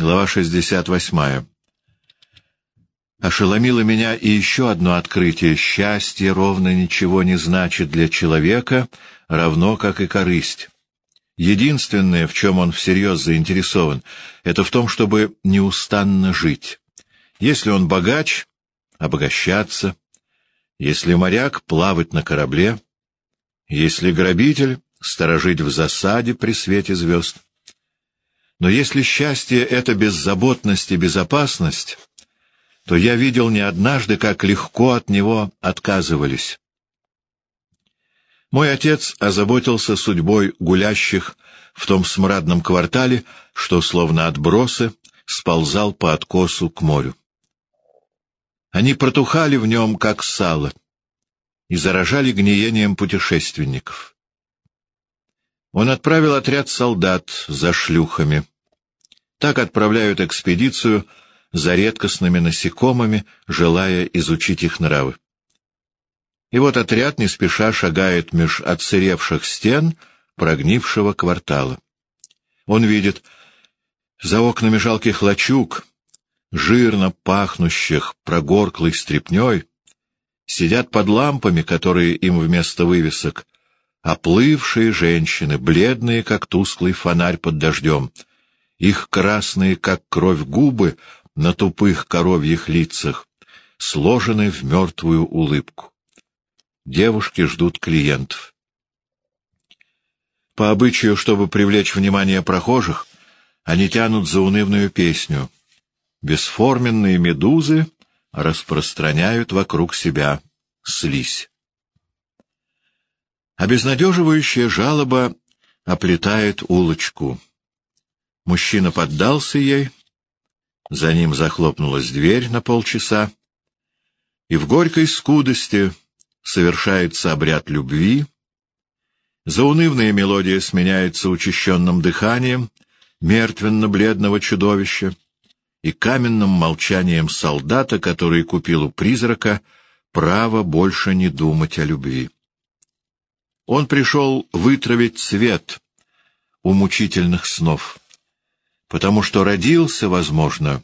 Глава 68. Ошеломило меня и еще одно открытие. Счастье ровно ничего не значит для человека, равно как и корысть. Единственное, в чем он всерьез заинтересован, это в том, чтобы неустанно жить. Если он богач — обогащаться. Если моряк — плавать на корабле. Если грабитель — сторожить в засаде при свете звезд. Но если счастье — это беззаботность и безопасность, то я видел не однажды, как легко от него отказывались. Мой отец озаботился судьбой гулящих в том смрадном квартале, что, словно отбросы, сползал по откосу к морю. Они протухали в нем, как сало, и заражали гниением путешественников. Он отправил отряд солдат за шлюхами. Так отправляют экспедицию за редкостными насекомыми, желая изучить их нравы. И вот отряд не спеша шагает меж отсыревших стен прогнившего квартала. Он видит за окнами жалких лачуг, жирно пахнущих прогорклой стрепней, сидят под лампами, которые им вместо вывесок, оплывшие женщины, бледные, как тусклый фонарь под дождем — их красные, как кровь, губы на тупых коровьих лицах сложены в мертвую улыбку. Девушки ждут клиентов. По обычаю, чтобы привлечь внимание прохожих, они тянут заунывную песню. Бесформенные медузы распространяют вокруг себя слизь. Обезнадеживающая жалоба оплетает улочку. Мужчина поддался ей, за ним захлопнулась дверь на полчаса, и в горькой скудости совершается обряд любви, заунывная мелодия сменяется учащенным дыханием мертвенно-бледного чудовища и каменным молчанием солдата, который купил у призрака право больше не думать о любви. Он пришел вытравить свет у мучительных снов потому что родился, возможно,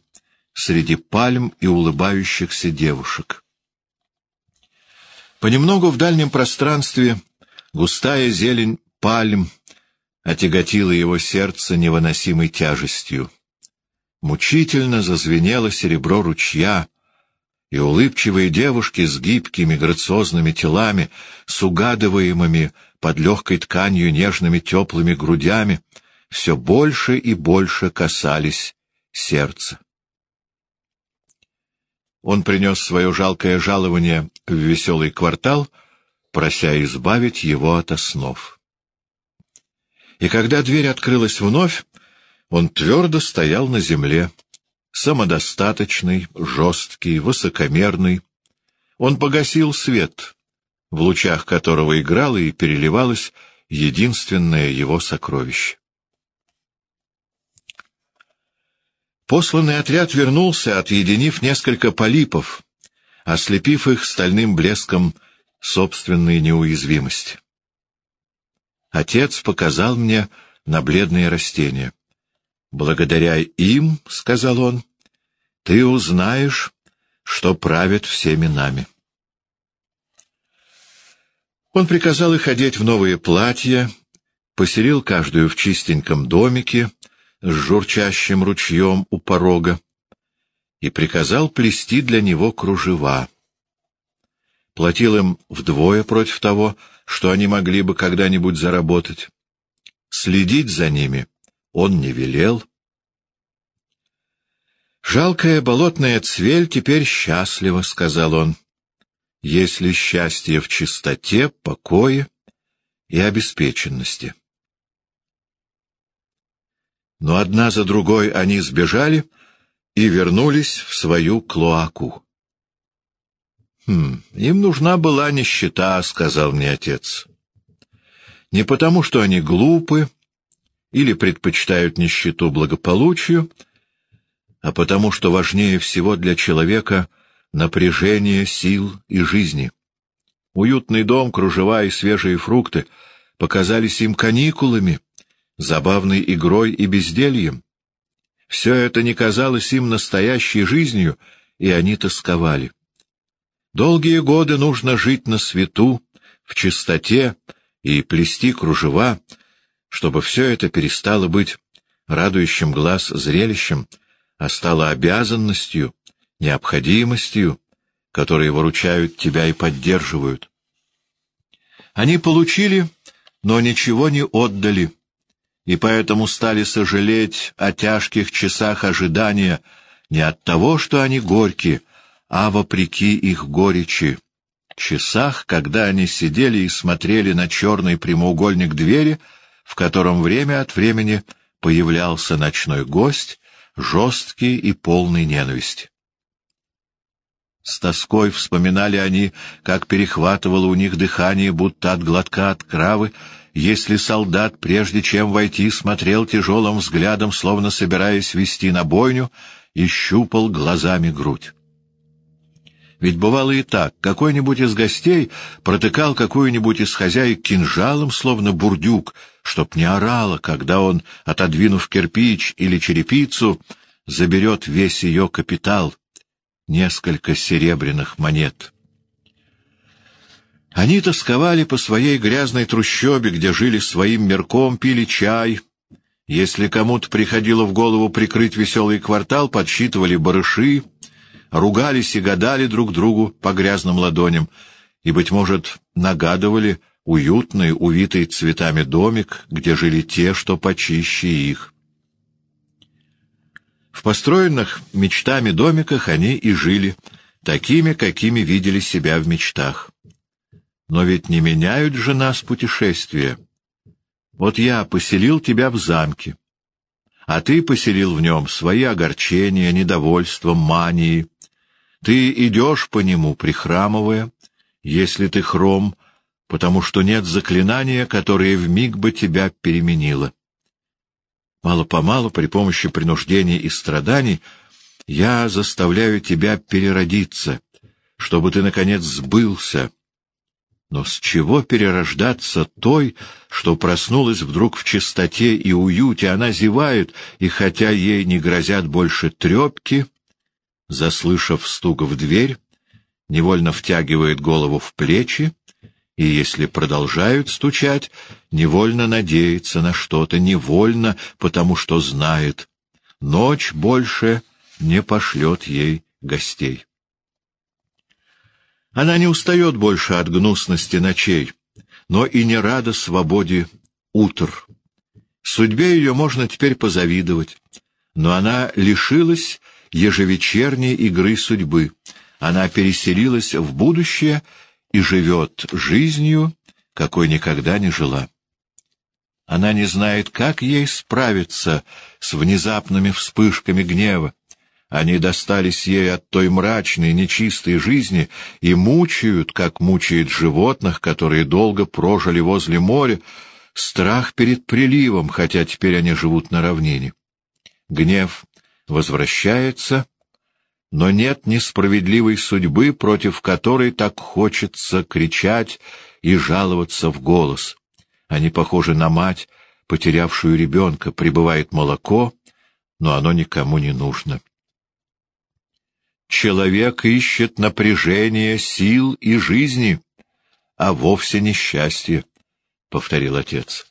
среди пальм и улыбающихся девушек. Понемногу в дальнем пространстве густая зелень пальм отяготила его сердце невыносимой тяжестью. Мучительно зазвенело серебро ручья, и улыбчивые девушки с гибкими грациозными телами, с угадываемыми под легкой тканью нежными теплыми грудями, все больше и больше касались сердца. Он принес свое жалкое жалование в веселый квартал, прося избавить его от основ. И когда дверь открылась вновь, он твердо стоял на земле, самодостаточный, жесткий, высокомерный. Он погасил свет, в лучах которого играло и переливалось единственное его сокровище. Посланный отряд вернулся, отъединив несколько полипов, ослепив их стальным блеском собственной неуязвимости. Отец показал мне на бледные растения. «Благодаря им, — сказал он, — ты узнаешь, что правит всеми нами». Он приказал их одеть в новые платья, поселил каждую в чистеньком домике, с журчащим ручьем у порога и приказал плести для него кружева. Платил им вдвое против того, что они могли бы когда-нибудь заработать. Следить за ними он не велел. «Жалкая болотная цвель теперь счастлива», — сказал он, — «если счастье в чистоте, покое и обеспеченности». Но одна за другой они сбежали и вернулись в свою клоаку. «Хм, им нужна была нищета», — сказал мне отец. «Не потому, что они глупы или предпочитают нищету благополучию, а потому, что важнее всего для человека напряжение сил и жизни. Уютный дом, кружева и свежие фрукты показались им каникулами, забавной игрой и бездельем. Все это не казалось им настоящей жизнью, и они тосковали. Долгие годы нужно жить на свету, в чистоте и плести кружева, чтобы все это перестало быть радующим глаз зрелищем, а стало обязанностью, необходимостью, которые выручают тебя и поддерживают. Они получили, но ничего не отдали, и поэтому стали сожалеть о тяжких часах ожидания не от того, что они горькие, а вопреки их горечи. Часах, когда они сидели и смотрели на черный прямоугольник двери, в котором время от времени появлялся ночной гость, жесткий и полный ненависти. С тоской вспоминали они, как перехватывало у них дыхание, будто от глотка от кравы, если солдат, прежде чем войти, смотрел тяжелым взглядом, словно собираясь вести на бойню, и щупал глазами грудь. Ведь бывало и так, какой-нибудь из гостей протыкал какую-нибудь из хозяек кинжалом, словно бурдюк, чтоб не орала, когда он, отодвинув кирпич или черепицу, заберет весь ее капитал — несколько серебряных монет. Они тосковали по своей грязной трущобе, где жили своим мерком, пили чай. Если кому-то приходило в голову прикрыть веселый квартал, подсчитывали барыши — ругались и гадали друг другу по грязным ладоням, и, быть может, нагадывали уютный, увитый цветами домик, где жили те, что почище их. В построенных мечтами домиках они и жили, такими, какими видели себя в мечтах. Но ведь не меняют же нас путешествия. Вот я поселил тебя в замке, а ты поселил в нем свои огорчения, недовольства, мании, ты идешь по нему, прихрамывая, если ты хром, потому что нет заклинания, которое вмиг бы тебя переменило. Мало-помалу, при помощи принуждений и страданий, я заставляю тебя переродиться, чтобы ты, наконец, сбылся. Но с чего перерождаться той, что проснулась вдруг в чистоте и уюте, она зевает, и хотя ей не грозят больше трепки, заслышав стук в дверь, невольно втягивает голову в плечи, и если продолжают стучать, невольно надеется на что-то, невольно, потому что знает, ночь больше не пошлет ей гостей. Она не устает больше от гнусности ночей, но и не рада свободе утр. Судьбе ее можно теперь позавидовать, но она лишилась ежевечерней игры судьбы. Она переселилась в будущее и живет жизнью, какой никогда не жила. Она не знает, как ей справиться с внезапными вспышками гнева. Они достались ей от той мрачной, нечистой жизни и мучают, как мучает животных, которые долго прожили возле моря, страх перед приливом, хотя теперь они живут на равнине. Гнев возвращается, но нет несправедливой судьбы, против которой так хочется кричать и жаловаться в голос. Они похожи на мать, потерявшую ребенка, прибывает молоко, но оно никому не нужно. Человек ищет напряжение сил и жизни, а вовсе не счастье, — повторил отец.